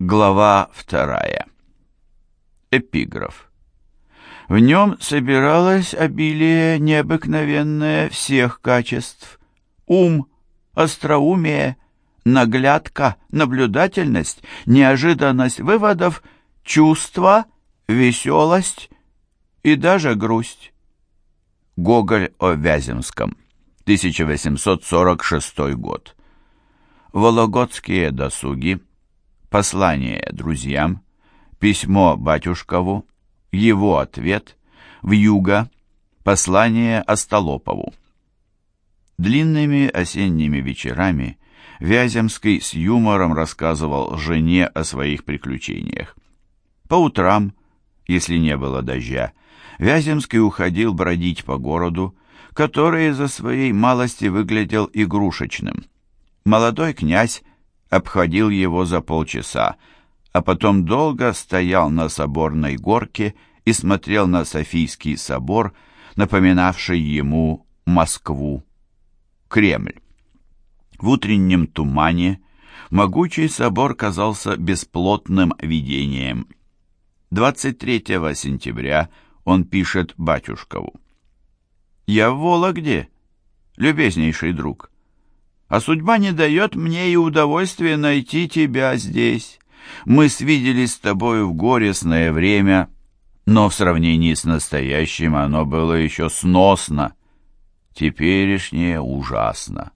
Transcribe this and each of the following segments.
Глава вторая. Эпиграф. В нем собиралось обилие необыкновенное всех качеств. Ум, остроумие, наглядка, наблюдательность, неожиданность выводов, чувство, веселость и даже грусть. Гоголь о Вяземском, 1846 год. Вологодские досуги послание друзьям, письмо батюшкову, его ответ, в юго, послание Остолопову. Длинными осенними вечерами Вяземский с юмором рассказывал жене о своих приключениях. По утрам, если не было дождя, Вяземский уходил бродить по городу, который из-за своей малости выглядел игрушечным. Молодой князь обходил его за полчаса, а потом долго стоял на соборной горке и смотрел на Софийский собор, напоминавший ему Москву, Кремль. В утреннем тумане могучий собор казался бесплотным видением. 23 сентября он пишет батюшкову. «Я в Вологде, любезнейший друг а судьба не дает мне и удовольствия найти тебя здесь. Мы свиделись с тобою в горестное время, но в сравнении с настоящим оно было еще сносно. Теперешнее ужасно.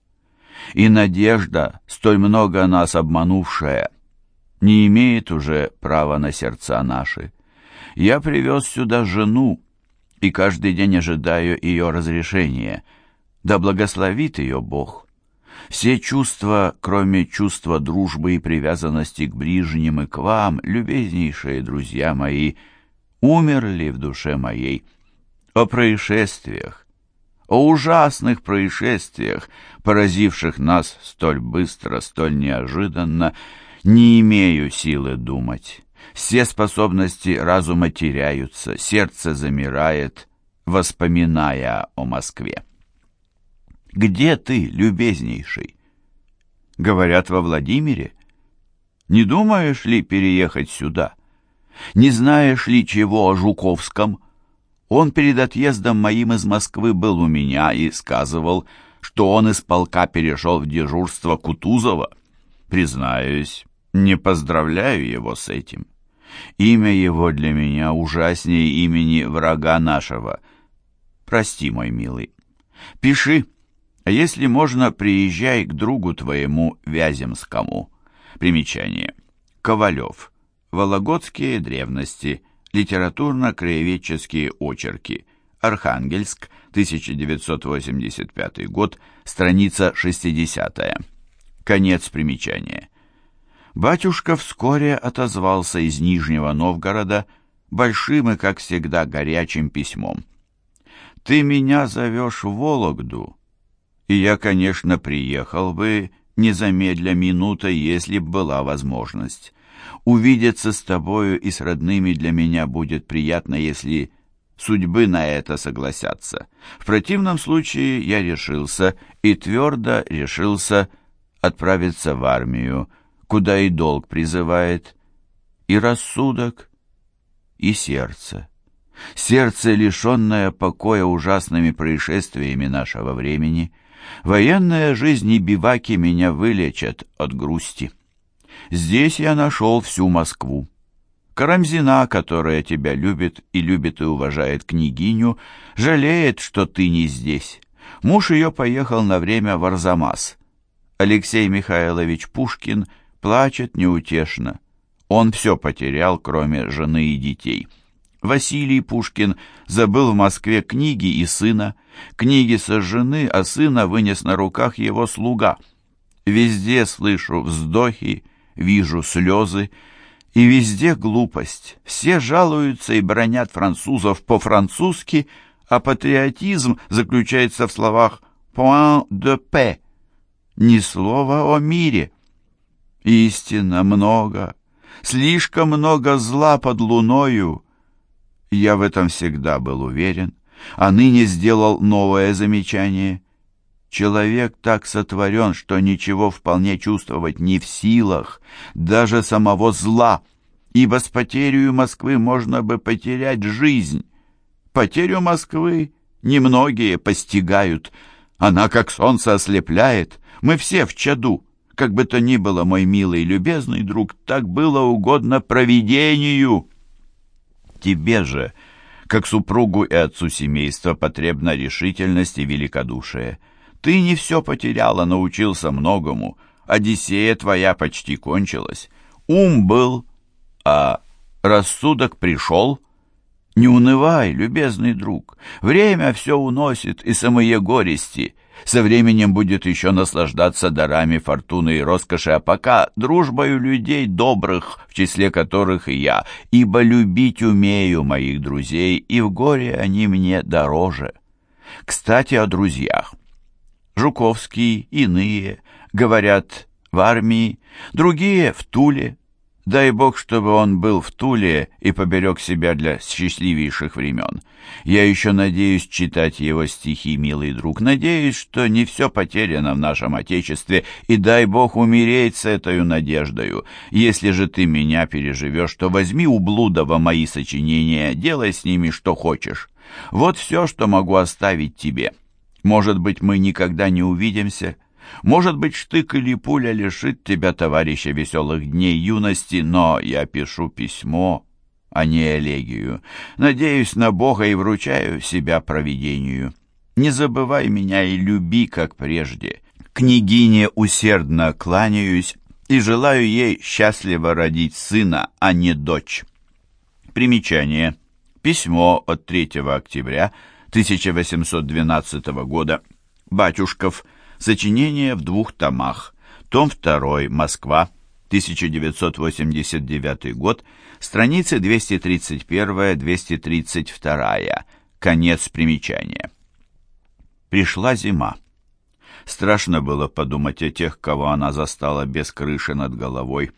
И надежда, столь много нас обманувшая, не имеет уже права на сердца наши. Я привез сюда жену, и каждый день ожидаю ее разрешения. Да благословит ее Бог. Все чувства, кроме чувства дружбы и привязанности к ближним и к вам, любезнейшие друзья мои, умерли в душе моей. О происшествиях, о ужасных происшествиях, поразивших нас столь быстро, столь неожиданно, не имею силы думать. Все способности разума теряются, сердце замирает, воспоминая о Москве. Где ты, любезнейший? Говорят, во Владимире. Не думаешь ли переехать сюда? Не знаешь ли чего о Жуковском? Он перед отъездом моим из Москвы был у меня и сказывал, что он из полка перешел в дежурство Кутузова. Признаюсь, не поздравляю его с этим. Имя его для меня ужаснее имени врага нашего. Прости, мой милый. Пиши, если можно, приезжай к другу твоему Вяземскому. Примечание. Ковалев. Вологодские древности. Литературно-краеведческие очерки. Архангельск, 1985 год, страница 60. Конец примечания. Батюшка вскоре отозвался из Нижнего Новгорода большим и, как всегда, горячим письмом. «Ты меня зовешь в Вологду?» И я, конечно, приехал бы незамедля минута, если б была возможность. Увидеться с тобою и с родными для меня будет приятно, если судьбы на это согласятся. В противном случае я решился и твердо решился отправиться в армию, куда и долг призывает, и рассудок, и сердце. Сердце, лишенное покоя ужасными происшествиями нашего времени — Военная жизнь и биваки меня вылечат от грусти. Здесь я нашел всю Москву. Карамзина, которая тебя любит и любит и уважает княгиню, жалеет, что ты не здесь. Муж ее поехал на время в Арзамас. Алексей Михайлович Пушкин плачет неутешно. Он все потерял, кроме жены и детей. Василий Пушкин забыл в Москве книги и сына. Книги сожжены, а сына вынес на руках его слуга. Везде слышу вздохи, вижу слезы, и везде глупость. Все жалуются и бронят французов по-французски, а патриотизм заключается в словах «point de paix» — ни слова о мире. Истинно много, слишком много зла под луною. Я в этом всегда был уверен а ныне сделал новое замечание. Человек так сотворен, что ничего вполне чувствовать не в силах, даже самого зла, ибо с потерей Москвы можно бы потерять жизнь. Потерю Москвы немногие постигают. Она как солнце ослепляет. Мы все в чаду. Как бы то ни было, мой милый и любезный друг, так было угодно провидению. Тебе же, как супругу и отцу семейства, потребна решительность и великодушие. Ты не все потеряла, научился многому. Одиссея твоя почти кончилась. Ум был, а рассудок пришел. Не унывай, любезный друг. Время все уносит, и самые горести. Со временем будет еще наслаждаться дарами фортуны и роскоши, а пока дружбою людей добрых, в числе которых и я, ибо любить умею моих друзей, и в горе они мне дороже. Кстати, о друзьях. Жуковский, иные, говорят, в армии, другие в Туле. Дай Бог, чтобы он был в Туле и поберег себя для счастливейших времен. Я еще надеюсь читать его стихи, милый друг. Надеюсь, что не все потеряно в нашем Отечестве, и дай Бог умереть с этой надеждою. Если же ты меня переживешь, то возьми у Блудова мои сочинения, делай с ними что хочешь. Вот все, что могу оставить тебе». Может быть, мы никогда не увидимся. Может быть, штык или пуля лишит тебя, товарища, веселых дней юности, но я пишу письмо, а не элегию. Надеюсь на Бога и вручаю себя провидению. Не забывай меня и люби, как прежде. Княгине усердно кланяюсь и желаю ей счастливо родить сына, а не дочь. Примечание. Письмо от 3 октября 1812 года. Батюшков. Сочинение в двух томах. Том 2. Москва. 1989 год. Страницы 231-232. Конец примечания. Пришла зима. Страшно было подумать о тех, кого она застала без крыши над головой.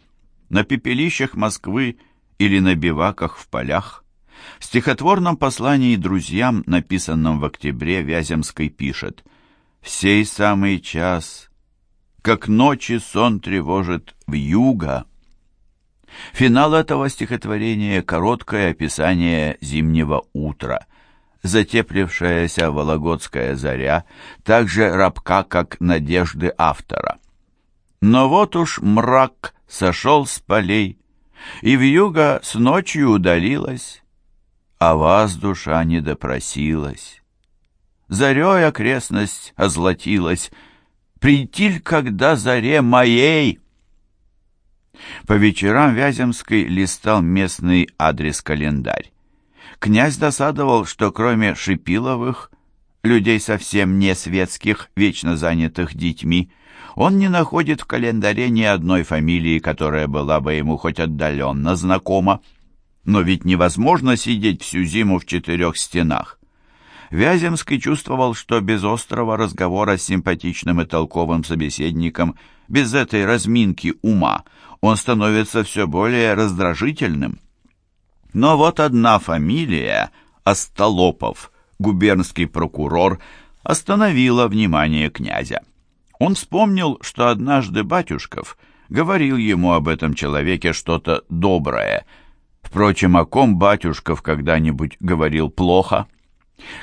На пепелищах Москвы или на биваках в полях. В стихотворном послании друзьям, написанном в октябре, Вяземской пишет «В сей самый час, как ночи сон тревожит в юга». Финал этого стихотворения — короткое описание зимнего утра. Затеплившаяся вологодская заря так же рабка, как надежды автора. Но вот уж мрак сошел с полей, и в юга с ночью удалилась, а вас душа не допросилась. Зарей окрестность озлотилась, прийти когда заре моей. По вечерам Вяземский листал местный адрес-календарь. Князь досадовал, что кроме Шипиловых, людей совсем не светских, вечно занятых детьми, он не находит в календаре ни одной фамилии, которая была бы ему хоть отдаленно знакома. Но ведь невозможно сидеть всю зиму в четырех стенах. Вяземский чувствовал, что без острого разговора с симпатичным и толковым собеседником, без этой разминки ума, он становится все более раздражительным. Но вот одна фамилия, Остолопов, губернский прокурор, остановила внимание князя. Он вспомнил, что однажды Батюшков говорил ему об этом человеке что-то доброе – Впрочем, о ком батюшков когда-нибудь говорил плохо?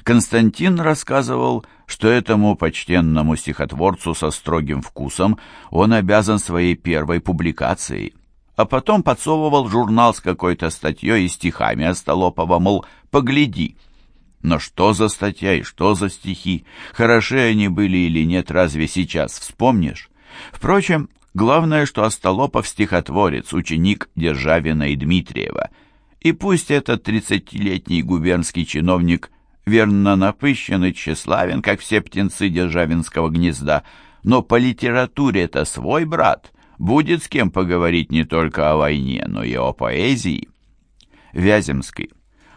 Константин рассказывал, что этому почтенному стихотворцу со строгим вкусом он обязан своей первой публикацией, а потом подсовывал журнал с какой-то статьей и стихами Остолопова, мол, погляди. Но что за статья и что за стихи? Хороши они были или нет, разве сейчас вспомнишь? Впрочем, Главное, что Остолопов стихотворец, ученик Державина и Дмитриева. И пусть этот тридцатилетний губернский чиновник верно напыщен и тщеславен, как все птенцы Державинского гнезда, но по литературе это свой брат, будет с кем поговорить не только о войне, но и о поэзии. Вяземский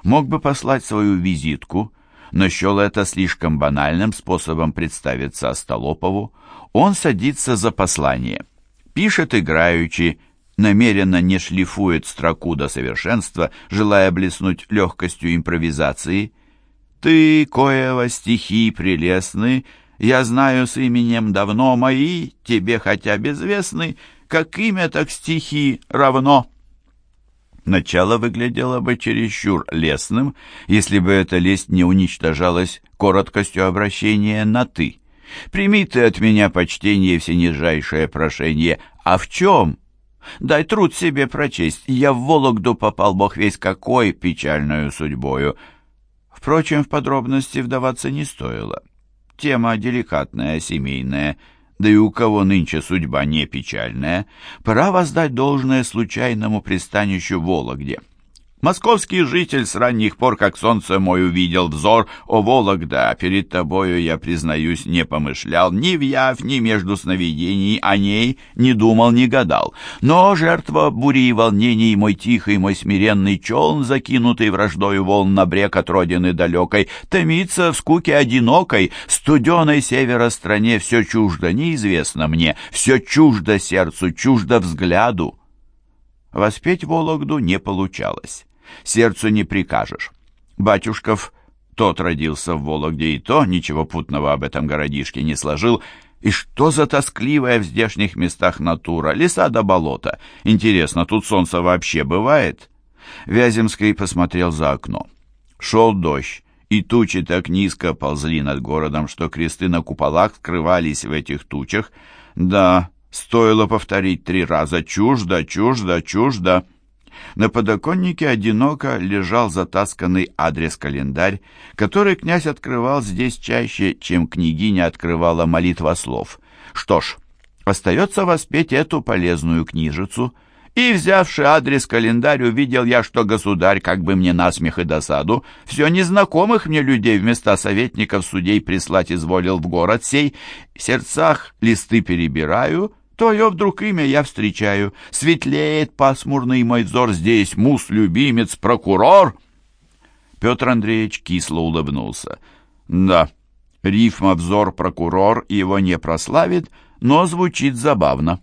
мог бы послать свою визитку, но счел это слишком банальным способом представиться Остолопову. Он садится за послание – Пишет играючи, намеренно не шлифует строку до совершенства, желая блеснуть легкостью импровизации. «Ты, коего стихи прелестны, Я знаю с именем давно мои, тебе хотя безвестны, как имя, так стихи равно». Начало выглядело бы чересчур лесным, если бы эта лесть не уничтожалась короткостью обращения на «ты». «Прими ты от меня почтение всенижайшее прошение. А в чем?» «Дай труд себе прочесть. Я в Вологду попал, бог весь какой, печальную судьбою». Впрочем, в подробности вдаваться не стоило. Тема деликатная, семейная – да и у кого нынче судьба не печальная, пора воздать должное случайному пристанищу Вологде. Московский житель с ранних пор, как солнце мой увидел взор, о, Вологда, перед тобою, я, признаюсь, не помышлял ни в явь, ни между сновидений о ней не думал, не гадал. Но жертва бури и волнений, мой тихий, мой смиренный челн, закинутый враждою волн на брег от родины далекой, томится в скуке одинокой, студеной севера стране все чуждо, неизвестно мне, все чуждо сердцу, чуждо взгляду. Воспеть Вологду не получалось сердцу не прикажешь. Батюшков тот родился в Вологде и то, ничего путного об этом городишке не сложил. И что за тоскливая в здешних местах натура, леса до болота. Интересно, тут солнце вообще бывает? Вяземский посмотрел за окно. Шел дождь, и тучи так низко ползли над городом, что кресты на куполах скрывались в этих тучах. Да, стоило повторить три раза «чуждо, чуждо, чуждо». На подоконнике одиноко лежал затасканный адрес-календарь, который князь открывал здесь чаще, чем княгиня открывала молитва слов. Что ж, остается воспеть эту полезную книжицу. И, взявши адрес-календарь, увидел я, что государь, как бы мне насмех и досаду, все незнакомых мне людей вместо советников судей прислать изволил в город сей. В сердцах листы перебираю — Твое вдруг имя я встречаю. Светлеет пасмурный мой взор, здесь мус, любимец, прокурор. Петр Андреевич кисло улыбнулся. Да, рифма «взор прокурор» его не прославит, но звучит забавно.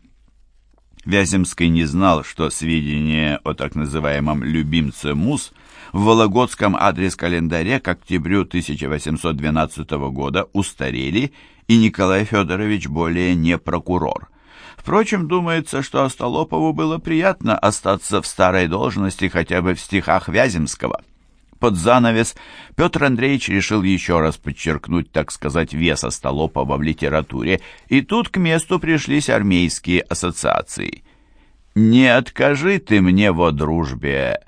Вяземский не знал, что сведения о так называемом «любимце Мус» в Вологодском адрес-календаре к октябрю 1812 года устарели, и Николай Федорович более не прокурор. Впрочем, думается, что Остолопову было приятно остаться в старой должности хотя бы в стихах Вяземского. Под занавес Петр Андреевич решил еще раз подчеркнуть, так сказать, вес Остолопова в литературе, и тут к месту пришлись армейские ассоциации. «Не откажи ты мне во дружбе»,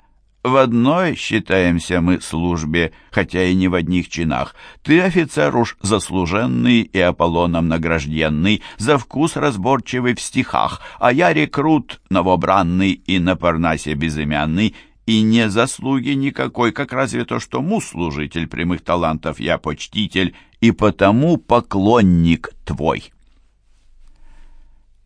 в одной считаемся мы службе, хотя и не в одних чинах. Ты офицер уж заслуженный и Аполлоном награжденный, за вкус разборчивый в стихах, а я рекрут новобранный и на Парнасе безымянный, и не заслуги никакой, как разве то, что му служитель прямых талантов я почтитель, и потому поклонник твой».